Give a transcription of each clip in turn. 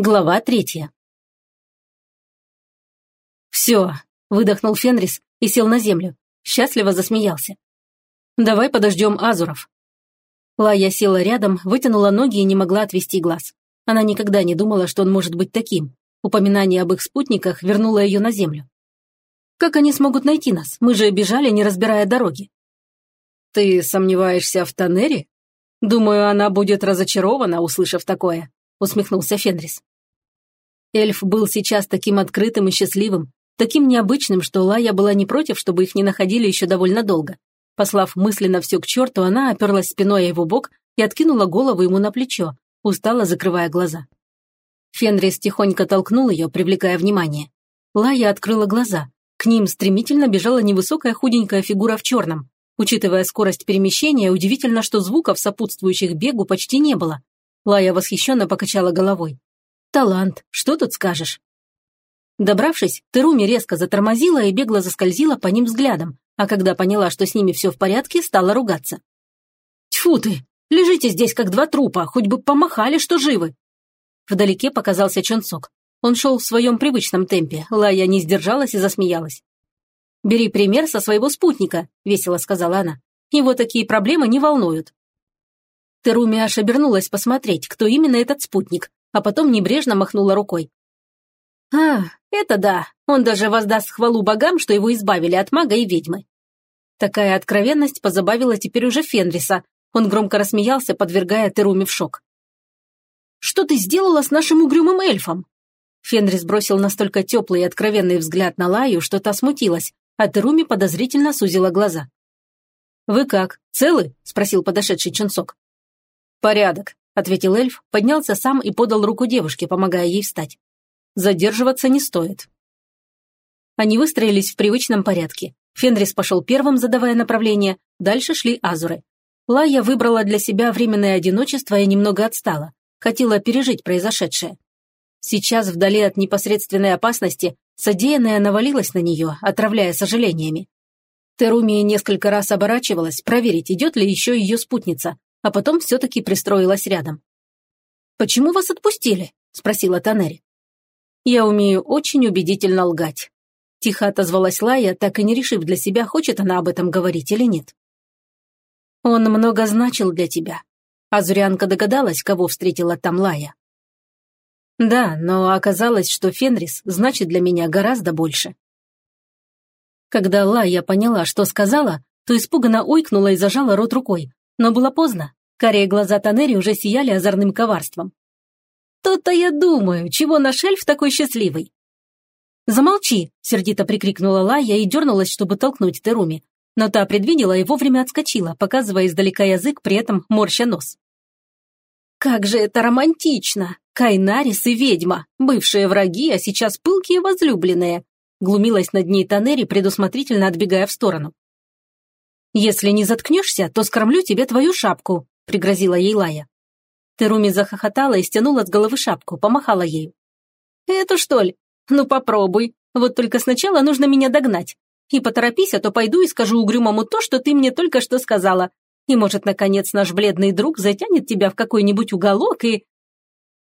Глава третья. «Все», – выдохнул Фенрис и сел на землю. Счастливо засмеялся. «Давай подождем Азуров». Лая села рядом, вытянула ноги и не могла отвести глаз. Она никогда не думала, что он может быть таким. Упоминание об их спутниках вернуло ее на землю. «Как они смогут найти нас? Мы же бежали, не разбирая дороги». «Ты сомневаешься в Танере? Думаю, она будет разочарована, услышав такое», – усмехнулся Фенрис. Эльф был сейчас таким открытым и счастливым, таким необычным, что Лая была не против, чтобы их не находили еще довольно долго. Послав мысленно все к черту, она оперлась спиной о его бок и откинула голову ему на плечо, устало закрывая глаза. Фенрис тихонько толкнул ее, привлекая внимание. Лая открыла глаза. К ним стремительно бежала невысокая худенькая фигура в черном. Учитывая скорость перемещения, удивительно, что звуков, сопутствующих бегу, почти не было. Лая восхищенно покачала головой. Талант, что тут скажешь? Добравшись, Теруми резко затормозила и бегло заскользила по ним взглядом, а когда поняла, что с ними все в порядке, стала ругаться. «Тьфу ты! Лежите здесь, как два трупа, хоть бы помахали, что живы!» Вдалеке показался Чонсок. Он шел в своем привычном темпе, Лая не сдержалась и засмеялась. «Бери пример со своего спутника», – весело сказала она. «Его такие проблемы не волнуют». Теруми аж обернулась посмотреть, кто именно этот спутник, а потом небрежно махнула рукой. «А, это да, он даже воздаст хвалу богам, что его избавили от мага и ведьмы». Такая откровенность позабавила теперь уже Фенриса. Он громко рассмеялся, подвергая Теруми в шок. «Что ты сделала с нашим угрюмым эльфом?» Фенрис бросил настолько теплый и откровенный взгляд на Лаю, что та смутилась, а Теруми подозрительно сузила глаза. «Вы как, целы?» – спросил подошедший Чунсок. «Порядок ответил эльф, поднялся сам и подал руку девушке, помогая ей встать. Задерживаться не стоит. Они выстроились в привычном порядке. Фенрис пошел первым, задавая направление, дальше шли азуры. Лая выбрала для себя временное одиночество и немного отстала. Хотела пережить произошедшее. Сейчас, вдали от непосредственной опасности, содеянное навалилось на нее, отравляя сожалениями. Теруми несколько раз оборачивалась, проверить, идет ли еще ее спутница, а потом все-таки пристроилась рядом. «Почему вас отпустили?» – спросила Танери. «Я умею очень убедительно лгать». Тихо отозвалась Лая, так и не решив для себя, хочет она об этом говорить или нет. «Он много значил для тебя». А Зурянка догадалась, кого встретила там Лая. «Да, но оказалось, что Фенрис значит для меня гораздо больше». Когда Лая поняла, что сказала, то испуганно ойкнула и зажала рот рукой, но было поздно. Карие глаза Танери уже сияли озорным коварством. «То-то я думаю, чего наш эльф такой счастливый?» «Замолчи!» – сердито прикрикнула Лая и дернулась, чтобы толкнуть Теруми. Но та предвидела и вовремя отскочила, показывая издалека язык, при этом морща нос. «Как же это романтично! Кайнарис и ведьма, бывшие враги, а сейчас пылкие возлюбленные!» Глумилась над ней Танери, предусмотрительно отбегая в сторону. «Если не заткнешься, то скормлю тебе твою шапку», – пригрозила ей Лая. Теруми захохотала и стянула с головы шапку, помахала ею. «Это что ли? Ну попробуй. Вот только сначала нужно меня догнать. И поторопись, а то пойду и скажу угрюмому то, что ты мне только что сказала. И, может, наконец, наш бледный друг затянет тебя в какой-нибудь уголок и...»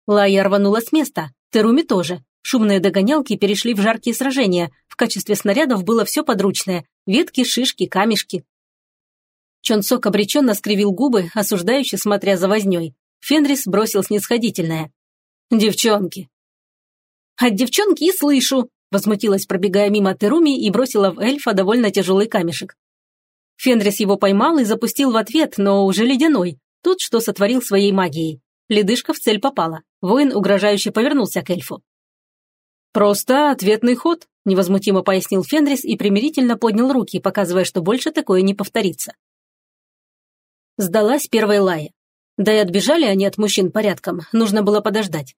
Лая рванула с места, Теруми тоже. Шумные догонялки перешли в жаркие сражения. В качестве снарядов было все подручное – ветки, шишки, камешки. Чонсок обреченно скривил губы, осуждающе смотря за вознёй. Фенрис бросил снисходительное. «Девчонки!» «От девчонки и слышу!» возмутилась, пробегая мимо Теруми и бросила в эльфа довольно тяжелый камешек. Фенрис его поймал и запустил в ответ, но уже ледяной. Тут что сотворил своей магией. Ледышка в цель попала. Воин угрожающе повернулся к эльфу. «Просто ответный ход», – невозмутимо пояснил Фенрис и примирительно поднял руки, показывая, что больше такое не повторится. Сдалась первая Лая. Да и отбежали они от мужчин порядком, нужно было подождать.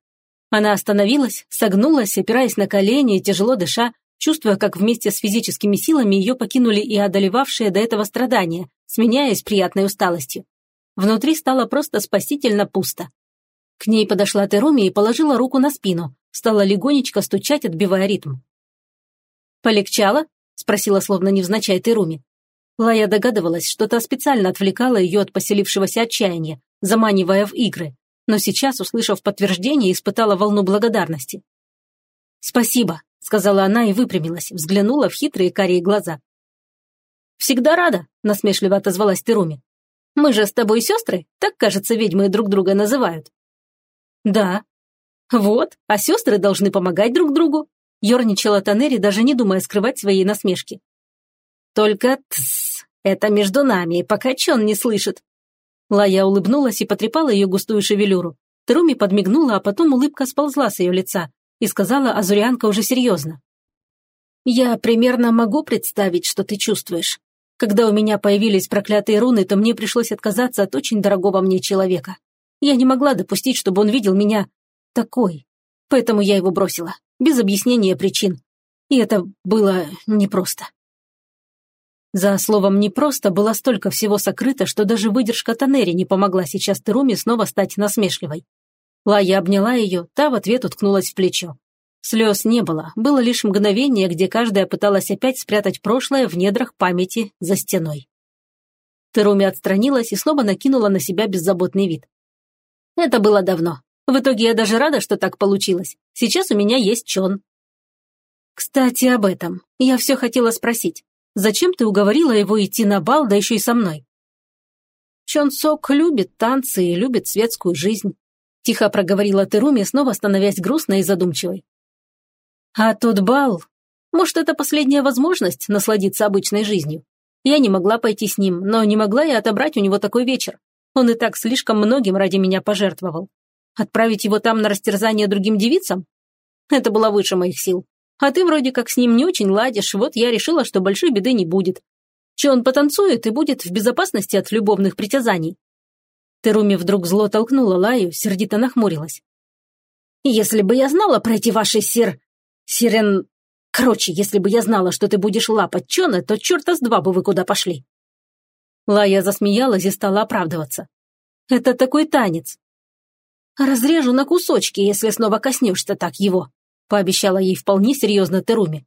Она остановилась, согнулась, опираясь на колени, тяжело дыша, чувствуя, как вместе с физическими силами ее покинули и одолевавшие до этого страдания, сменяясь приятной усталостью. Внутри стало просто спасительно пусто. К ней подошла Теруми и положила руку на спину, стала легонечко стучать, отбивая ритм. «Полегчало?» – спросила словно невзначай Теруми. Лая догадывалась, что та специально отвлекала ее от поселившегося отчаяния, заманивая в игры. но сейчас, услышав подтверждение, испытала волну благодарности. «Спасибо», — сказала она и выпрямилась, взглянула в хитрые карие глаза. «Всегда рада», — насмешливо отозвалась Теруми. «Мы же с тобой сестры, так, кажется, ведьмы друг друга называют». «Да». «Вот, а сестры должны помогать друг другу», — ерничала Танери, даже не думая скрывать свои насмешки. «Только тссс, это между нами, пока Чон не слышит». Лая улыбнулась и потрепала ее густую шевелюру. Теруми подмигнула, а потом улыбка сползла с ее лица, и сказала Азурианка уже серьезно. «Я примерно могу представить, что ты чувствуешь. Когда у меня появились проклятые руны, то мне пришлось отказаться от очень дорогого мне человека. Я не могла допустить, чтобы он видел меня такой. Поэтому я его бросила, без объяснения причин. И это было непросто. За словом «непросто» было столько всего сокрыто, что даже выдержка Танери не помогла сейчас Теруме снова стать насмешливой. Лая обняла ее, та в ответ уткнулась в плечо. Слез не было, было лишь мгновение, где каждая пыталась опять спрятать прошлое в недрах памяти за стеной. Теруми отстранилась и снова накинула на себя беззаботный вид. Это было давно. В итоге я даже рада, что так получилось. Сейчас у меня есть Чон. Кстати, об этом. Я все хотела спросить. Зачем ты уговорила его идти на бал, да еще и со мной? Чон Сок любит танцы и любит светскую жизнь. Тихо проговорила Теруми, снова становясь грустной и задумчивой. А тот бал... Может, это последняя возможность насладиться обычной жизнью. Я не могла пойти с ним, но не могла и отобрать у него такой вечер. Он и так слишком многим ради меня пожертвовал. Отправить его там на растерзание другим девицам? Это было выше моих сил. А ты вроде как с ним не очень ладишь, вот я решила, что большой беды не будет. Че он потанцует и будет в безопасности от любовных притязаний. Теруми вдруг зло толкнула Лаю, сердито нахмурилась. «Если бы я знала про эти ваши сир... сирен... Короче, если бы я знала, что ты будешь лапать Чона, то черта с два бы вы куда пошли». Лая засмеялась и стала оправдываться. «Это такой танец». «Разрежу на кусочки, если снова коснешься так его», пообещала ей вполне серьезно Теруми.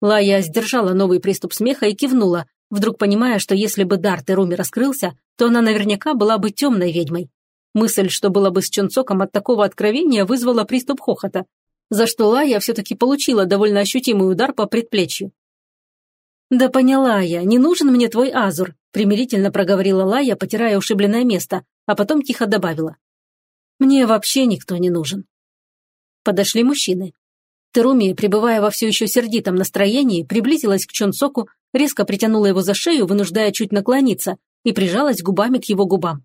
Лая сдержала новый приступ смеха и кивнула, вдруг понимая, что если бы дар Теруми раскрылся, то она наверняка была бы темной ведьмой. Мысль, что было бы с Чонцоком от такого откровения, вызвала приступ хохота, за что Лая все-таки получила довольно ощутимый удар по предплечью. «Да поняла я, не нужен мне твой азур», примирительно проговорила Лая, потирая ушибленное место, а потом тихо добавила. «Мне вообще никто не нужен. Подошли мужчины. Теруми, пребывая во все еще сердитом настроении, приблизилась к Чонсоку, резко притянула его за шею, вынуждая чуть наклониться, и прижалась губами к его губам.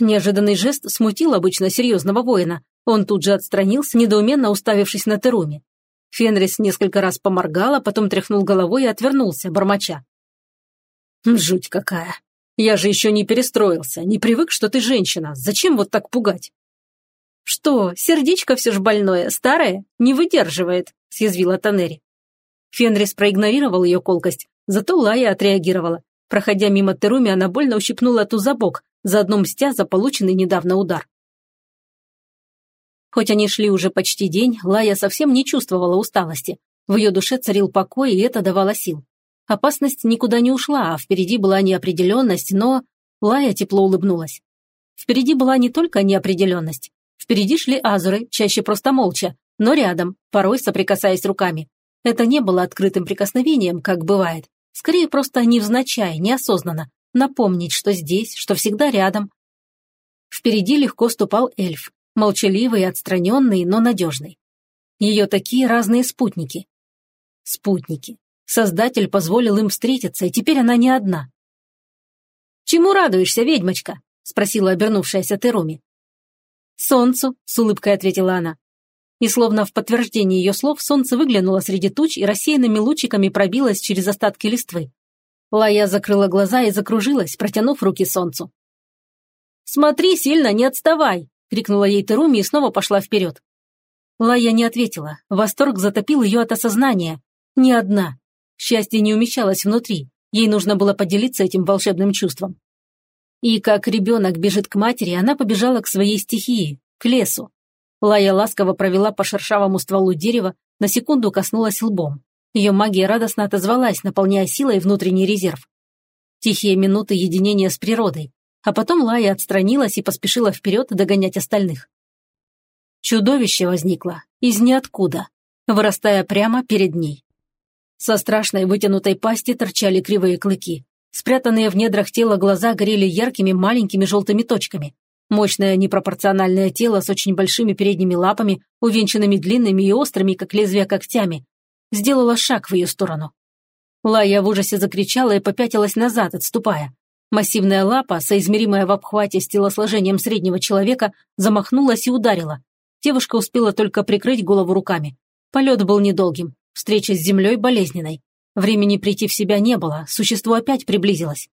Неожиданный жест смутил обычно серьезного воина. Он тут же отстранился, недоуменно уставившись на Теруми. Фенрис несколько раз поморгал, а потом тряхнул головой и отвернулся, бормоча. «Жуть какая! Я же еще не перестроился, не привык, что ты женщина. Зачем вот так пугать?» «Что, сердечко все ж больное, старое, не выдерживает», – съязвила Танери. Фенрис проигнорировал ее колкость, зато Лая отреагировала. Проходя мимо Теруми, она больно ущипнула ту за бок, заодно мстя за полученный недавно удар. Хоть они шли уже почти день, Лая совсем не чувствовала усталости. В ее душе царил покой, и это давало сил. Опасность никуда не ушла, а впереди была неопределенность, но... Лая тепло улыбнулась. Впереди была не только неопределенность. Впереди шли азуры, чаще просто молча, но рядом, порой соприкасаясь руками. Это не было открытым прикосновением, как бывает. Скорее, просто невзначай, неосознанно. Напомнить, что здесь, что всегда рядом. Впереди легко ступал эльф, молчаливый, отстраненный, но надежный. Ее такие разные спутники. Спутники. Создатель позволил им встретиться, и теперь она не одна. «Чему радуешься, ведьмочка?» – спросила обернувшаяся Теруми. «Солнцу», — с улыбкой ответила она. И словно в подтверждение ее слов солнце выглянуло среди туч и рассеянными лучиками пробилось через остатки листвы. Лая закрыла глаза и закружилась, протянув руки солнцу. «Смотри, сильно, не отставай!» — крикнула ей Теруми и снова пошла вперед. Лая не ответила. Восторг затопил ее от осознания. Ни одна. Счастье не умещалось внутри. Ей нужно было поделиться этим волшебным чувством. И как ребенок бежит к матери, она побежала к своей стихии, к лесу. Лая ласково провела по шершавому стволу дерева, на секунду коснулась лбом. Ее магия радостно отозвалась, наполняя силой внутренний резерв. Тихие минуты единения с природой. А потом Лая отстранилась и поспешила вперед догонять остальных. Чудовище возникло из ниоткуда, вырастая прямо перед ней. Со страшной вытянутой пасти торчали кривые клыки. Спрятанные в недрах тела глаза горели яркими маленькими желтыми точками. Мощное непропорциональное тело с очень большими передними лапами, увенчанными длинными и острыми, как лезвия когтями, сделало шаг в ее сторону. Лая в ужасе закричала и попятилась назад, отступая. Массивная лапа, соизмеримая в обхвате с телосложением среднего человека, замахнулась и ударила. Девушка успела только прикрыть голову руками. Полет был недолгим, встреча с землей болезненной. Времени прийти в себя не было, существо опять приблизилось.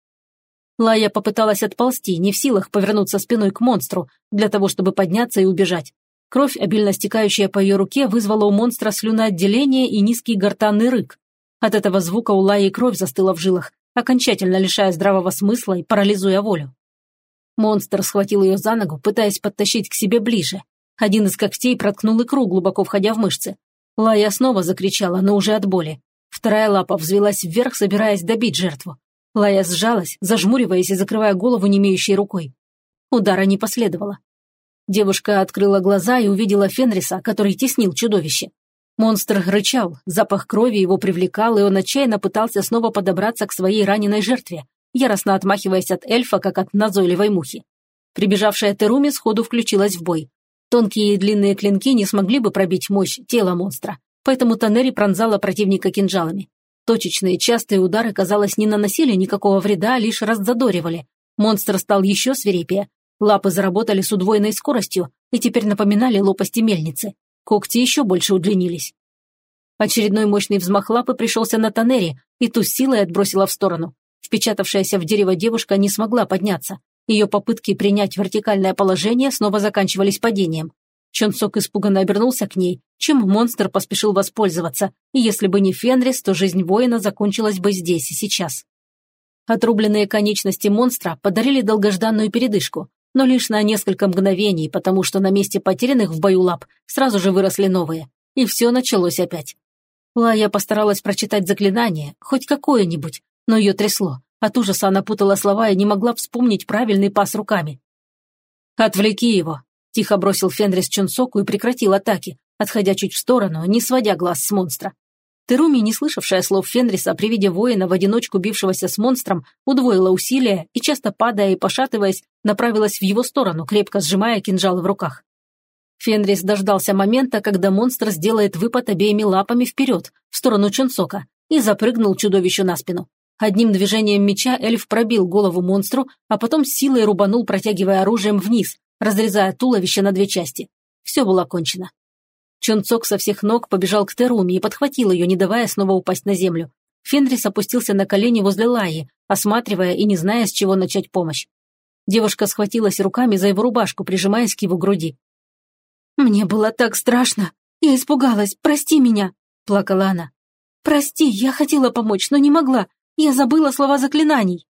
Лая попыталась отползти, не в силах повернуться спиной к монстру, для того, чтобы подняться и убежать. Кровь, обильно стекающая по ее руке, вызвала у монстра слюноотделение и низкий гортанный рык. От этого звука у Лаи кровь застыла в жилах, окончательно лишая здравого смысла и парализуя волю. Монстр схватил ее за ногу, пытаясь подтащить к себе ближе. Один из когтей проткнул икру, глубоко входя в мышцы. Лая снова закричала, но уже от боли. Вторая лапа взвелась вверх, собираясь добить жертву. Лая сжалась, зажмуриваясь и закрывая голову не имеющей рукой. Удара не последовало. Девушка открыла глаза и увидела Фенриса, который теснил чудовище. Монстр рычал, запах крови его привлекал, и он отчаянно пытался снова подобраться к своей раненой жертве, яростно отмахиваясь от эльфа, как от назойливой мухи. Прибежавшая Теруми сходу включилась в бой. Тонкие и длинные клинки не смогли бы пробить мощь тела монстра, поэтому Танери пронзала противника кинжалами. Точечные частые удары, казалось, не наносили никакого вреда, а лишь раззадоривали. Монстр стал еще свирепее. Лапы заработали с удвоенной скоростью и теперь напоминали лопасти мельницы. Когти еще больше удлинились. Очередной мощный взмах лапы пришелся на Танери и ту силой отбросила в сторону. Впечатавшаяся в дерево девушка не смогла подняться. Ее попытки принять вертикальное положение снова заканчивались падением. Чонсок испуганно обернулся к ней, чем монстр поспешил воспользоваться, и если бы не Фенрис, то жизнь воина закончилась бы здесь и сейчас. Отрубленные конечности монстра подарили долгожданную передышку, но лишь на несколько мгновений, потому что на месте потерянных в бою лап сразу же выросли новые, и все началось опять. Лая постаралась прочитать заклинание, хоть какое-нибудь, но ее трясло. От ужаса она путала слова и не могла вспомнить правильный пас руками. «Отвлеки его», Тихо бросил Фенрис Чунсоку и прекратил атаки, отходя чуть в сторону, не сводя глаз с монстра. Теруми, не слышавшая слов Фенриса при виде воина в одиночку бившегося с монстром, удвоила усилия и, часто падая и пошатываясь, направилась в его сторону, крепко сжимая кинжал в руках. Фенрис дождался момента, когда монстр сделает выпад обеими лапами вперед, в сторону Чунсока, и запрыгнул чудовищу на спину. Одним движением меча эльф пробил голову монстру, а потом силой рубанул, протягивая оружием вниз, разрезая туловище на две части. Все было кончено. Чунцок со всех ног побежал к Теруми и подхватил ее, не давая снова упасть на землю. Фенрис опустился на колени возле Лаи, осматривая и не зная, с чего начать помощь. Девушка схватилась руками за его рубашку, прижимаясь к его груди. «Мне было так страшно. Я испугалась. Прости меня», – плакала она. «Прости, я хотела помочь, но не могла. Я забыла слова заклинаний».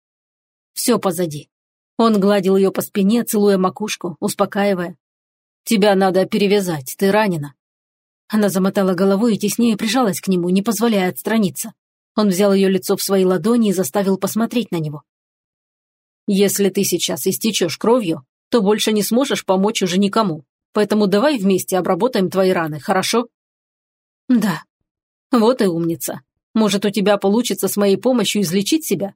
«Все позади. Он гладил ее по спине, целуя макушку, успокаивая. «Тебя надо перевязать, ты ранена». Она замотала головой и теснее прижалась к нему, не позволяя отстраниться. Он взял ее лицо в свои ладони и заставил посмотреть на него. «Если ты сейчас истечешь кровью, то больше не сможешь помочь уже никому. Поэтому давай вместе обработаем твои раны, хорошо?» «Да». «Вот и умница. Может, у тебя получится с моей помощью излечить себя?»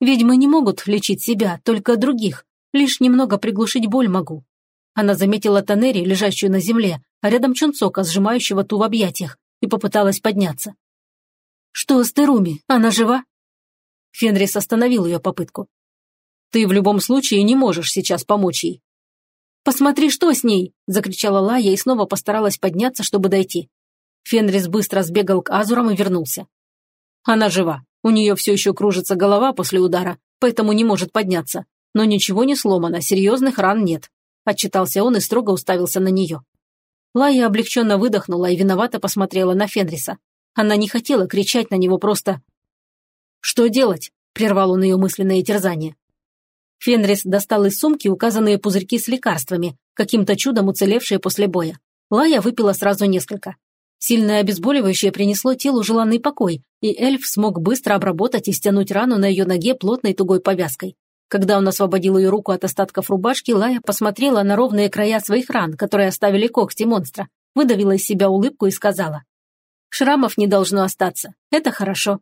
Ведьмы не могут лечить себя, только других. Лишь немного приглушить боль могу. Она заметила Танери, лежащую на земле, а рядом Чунцока, сжимающего ту в объятиях, и попыталась подняться. «Что с Теруми? Она жива?» Фенрис остановил ее попытку. «Ты в любом случае не можешь сейчас помочь ей». «Посмотри, что с ней!» – закричала Лая и снова постаралась подняться, чтобы дойти. Фенрис быстро сбегал к Азурам и вернулся. «Она жива. У нее все еще кружится голова после удара, поэтому не может подняться. Но ничего не сломано, серьезных ран нет. Отчитался он и строго уставился на нее. Лая облегченно выдохнула и виновато посмотрела на Фенриса. Она не хотела кричать на него просто... «Что делать?» – прервал он ее мысленное терзание. Фенрис достал из сумки указанные пузырьки с лекарствами, каким-то чудом уцелевшие после боя. Лая выпила сразу несколько. Сильное обезболивающее принесло телу желанный покой, и эльф смог быстро обработать и стянуть рану на ее ноге плотной тугой повязкой. Когда он освободил ее руку от остатков рубашки, Лая посмотрела на ровные края своих ран, которые оставили когти монстра, выдавила из себя улыбку и сказала. «Шрамов не должно остаться. Это хорошо».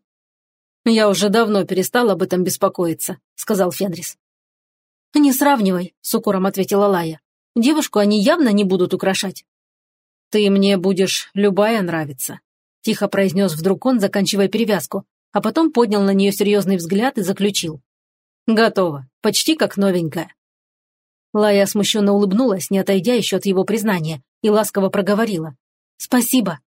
«Я уже давно перестал об этом беспокоиться», — сказал Фенрис. «Не сравнивай», — с укором ответила Лая. «Девушку они явно не будут украшать». «Ты мне будешь любая нравиться», — тихо произнес вдруг он, заканчивая перевязку, а потом поднял на нее серьезный взгляд и заключил. «Готово. Почти как новенькая». Лая смущенно улыбнулась, не отойдя еще от его признания, и ласково проговорила. «Спасибо».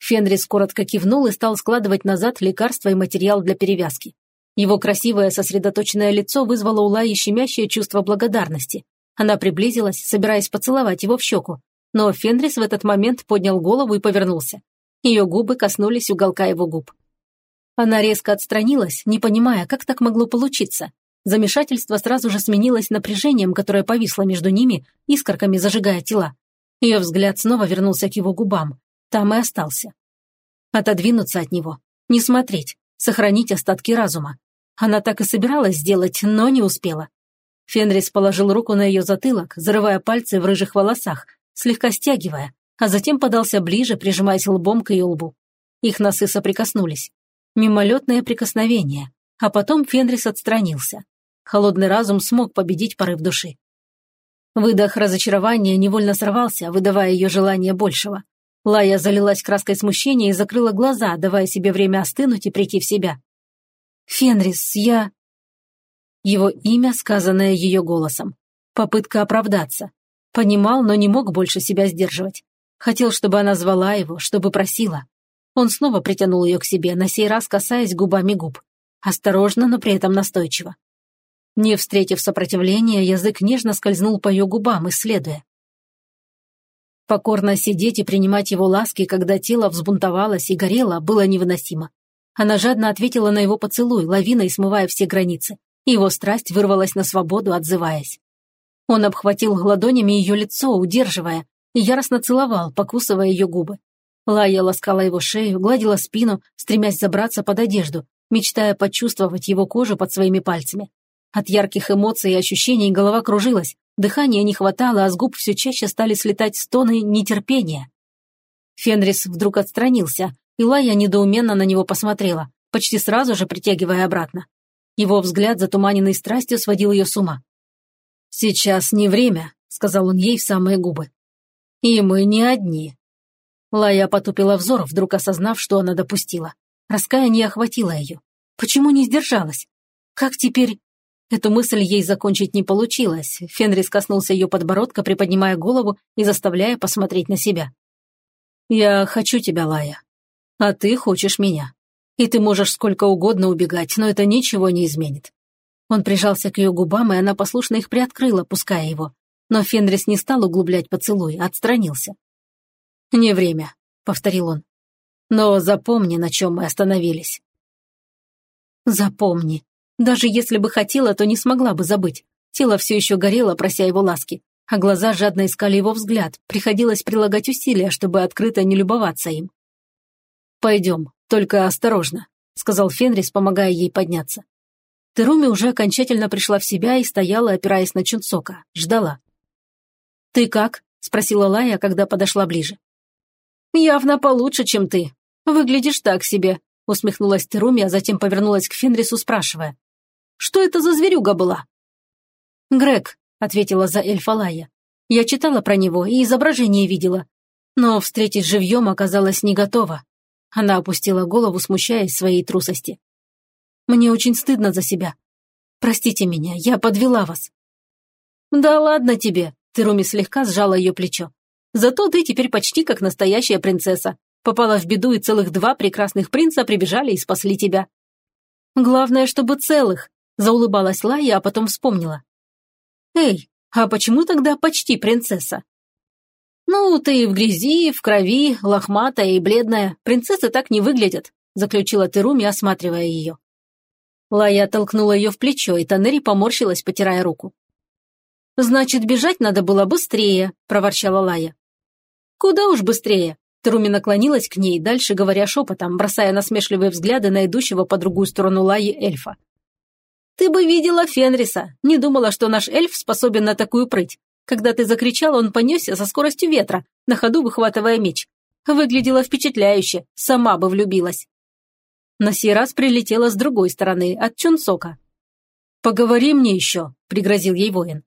Фенрис коротко кивнул и стал складывать назад лекарства и материал для перевязки. Его красивое сосредоточенное лицо вызвало у Лаи щемящее чувство благодарности. Она приблизилась, собираясь поцеловать его в щеку, но Фенрис в этот момент поднял голову и повернулся. Ее губы коснулись уголка его губ. Она резко отстранилась, не понимая, как так могло получиться. Замешательство сразу же сменилось напряжением, которое повисло между ними, искорками зажигая тела. Ее взгляд снова вернулся к его губам. Там и остался. Отодвинуться от него. Не смотреть. Сохранить остатки разума. Она так и собиралась сделать, но не успела. Фенрис положил руку на ее затылок, зарывая пальцы в рыжих волосах, слегка стягивая, а затем подался ближе, прижимаясь лбом к ее лбу. Их носы соприкоснулись. Мимолетное прикосновение, а потом Фенрис отстранился. Холодный разум смог победить порыв души. Выдох разочарования невольно сорвался, выдавая ее желание большего. Лая залилась краской смущения и закрыла глаза, давая себе время остынуть и прийти в себя. «Фенрис, я...» Его имя, сказанное ее голосом. Попытка оправдаться. Понимал, но не мог больше себя сдерживать. Хотел, чтобы она звала его, чтобы просила. Он снова притянул ее к себе, на сей раз касаясь губами губ. Осторожно, но при этом настойчиво. Не встретив сопротивления, язык нежно скользнул по ее губам, исследуя. Покорно сидеть и принимать его ласки, когда тело взбунтовалось и горело, было невыносимо. Она жадно ответила на его поцелуй, лавиной смывая все границы. Его страсть вырвалась на свободу, отзываясь. Он обхватил ладонями ее лицо, удерживая, и яростно целовал, покусывая ее губы. Лая ласкала его шею, гладила спину, стремясь забраться под одежду, мечтая почувствовать его кожу под своими пальцами. От ярких эмоций и ощущений голова кружилась, дыхания не хватало, а с губ все чаще стали слетать стоны нетерпения. Фенрис вдруг отстранился, и Лая недоуменно на него посмотрела, почти сразу же притягивая обратно. Его взгляд, затуманенный страстью, сводил ее с ума. «Сейчас не время», — сказал он ей в самые губы. «И мы не одни. Лая потупила взор, вдруг осознав, что она допустила. Раскаяние охватило ее. Почему не сдержалась? Как теперь... Эту мысль ей закончить не получилось. Фенрис коснулся ее подбородка, приподнимая голову и заставляя посмотреть на себя. «Я хочу тебя, Лая. А ты хочешь меня. И ты можешь сколько угодно убегать, но это ничего не изменит». Он прижался к ее губам, и она послушно их приоткрыла, пуская его. Но Фенрис не стал углублять поцелуй, а отстранился. «Не время», — повторил он. «Но запомни, на чем мы остановились». «Запомни. Даже если бы хотела, то не смогла бы забыть. Тело все еще горело, прося его ласки, а глаза жадно искали его взгляд. Приходилось прилагать усилия, чтобы открыто не любоваться им. «Пойдем, только осторожно», — сказал Фенрис, помогая ей подняться. Теруми уже окончательно пришла в себя и стояла, опираясь на Чунцока, ждала. «Ты как?» — спросила Лая, когда подошла ближе. «Явно получше, чем ты. Выглядишь так себе», — усмехнулась Теруми, а затем повернулась к Фенрису, спрашивая. «Что это за зверюга была?» «Грег», — ответила за эльфа Лая. «Я читала про него и изображение видела. Но встретить живьем оказалась не готова». Она опустила голову, смущаясь своей трусости. «Мне очень стыдно за себя. Простите меня, я подвела вас». «Да ладно тебе», — Теруми слегка сжала ее плечо. Зато ты теперь почти как настоящая принцесса. Попала в беду, и целых два прекрасных принца прибежали и спасли тебя. Главное, чтобы целых, заулыбалась Лая, а потом вспомнила. Эй, а почему тогда почти принцесса? Ну, ты в грязи, в крови, лохматая и бледная. Принцессы так не выглядят, заключила Теруми, осматривая ее. Лая толкнула ее в плечо, и Танери поморщилась, потирая руку. «Значит, бежать надо было быстрее», – проворчала Лая. «Куда уж быстрее!» Труми наклонилась к ней, дальше говоря шепотом, бросая насмешливые взгляды на идущего по другую сторону Лаи эльфа. Ты бы видела Фенриса. Не думала, что наш эльф способен на такую прыть. Когда ты закричала, он понесся со скоростью ветра, на ходу выхватывая меч. Выглядело впечатляюще, сама бы влюбилась. На сей раз прилетела с другой стороны, от Чунсока. «Поговори мне еще», – пригрозил ей воин.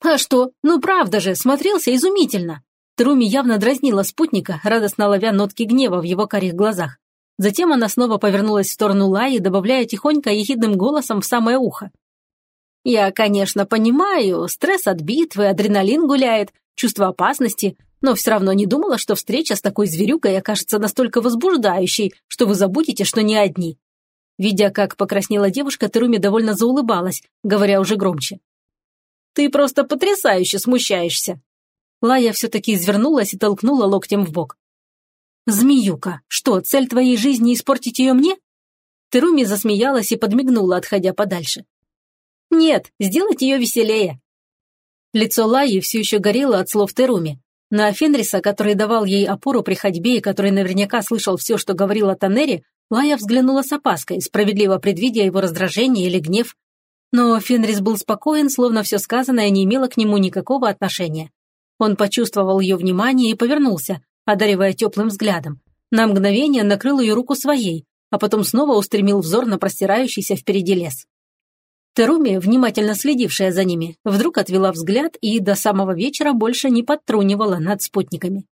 «А что? Ну правда же, смотрелся изумительно!» Труми явно дразнила спутника, радостно ловя нотки гнева в его карих глазах. Затем она снова повернулась в сторону Лаи, добавляя тихонько ехидным голосом в самое ухо. «Я, конечно, понимаю, стресс от битвы, адреналин гуляет, чувство опасности, но все равно не думала, что встреча с такой зверюкой окажется настолько возбуждающей, что вы забудете, что не одни». Видя, как покраснела девушка, Теруми довольно заулыбалась, говоря уже громче. «Ты просто потрясающе смущаешься!» Лая все-таки извернулась и толкнула локтем в бок. «Змеюка, что, цель твоей жизни испортить ее мне?» Теруми засмеялась и подмигнула, отходя подальше. «Нет, сделать ее веселее». Лицо Лаи все еще горело от слов Теруми. На Фенриса, который давал ей опору при ходьбе и который наверняка слышал все, что говорила Танери, Лая взглянула с опаской, справедливо предвидя его раздражение или гнев. Но Фенрис был спокоен, словно все сказанное не имело к нему никакого отношения. Он почувствовал ее внимание и повернулся, одаривая теплым взглядом. На мгновение накрыл ее руку своей, а потом снова устремил взор на простирающийся впереди лес. Теруми, внимательно следившая за ними, вдруг отвела взгляд и до самого вечера больше не подтрунивала над спутниками.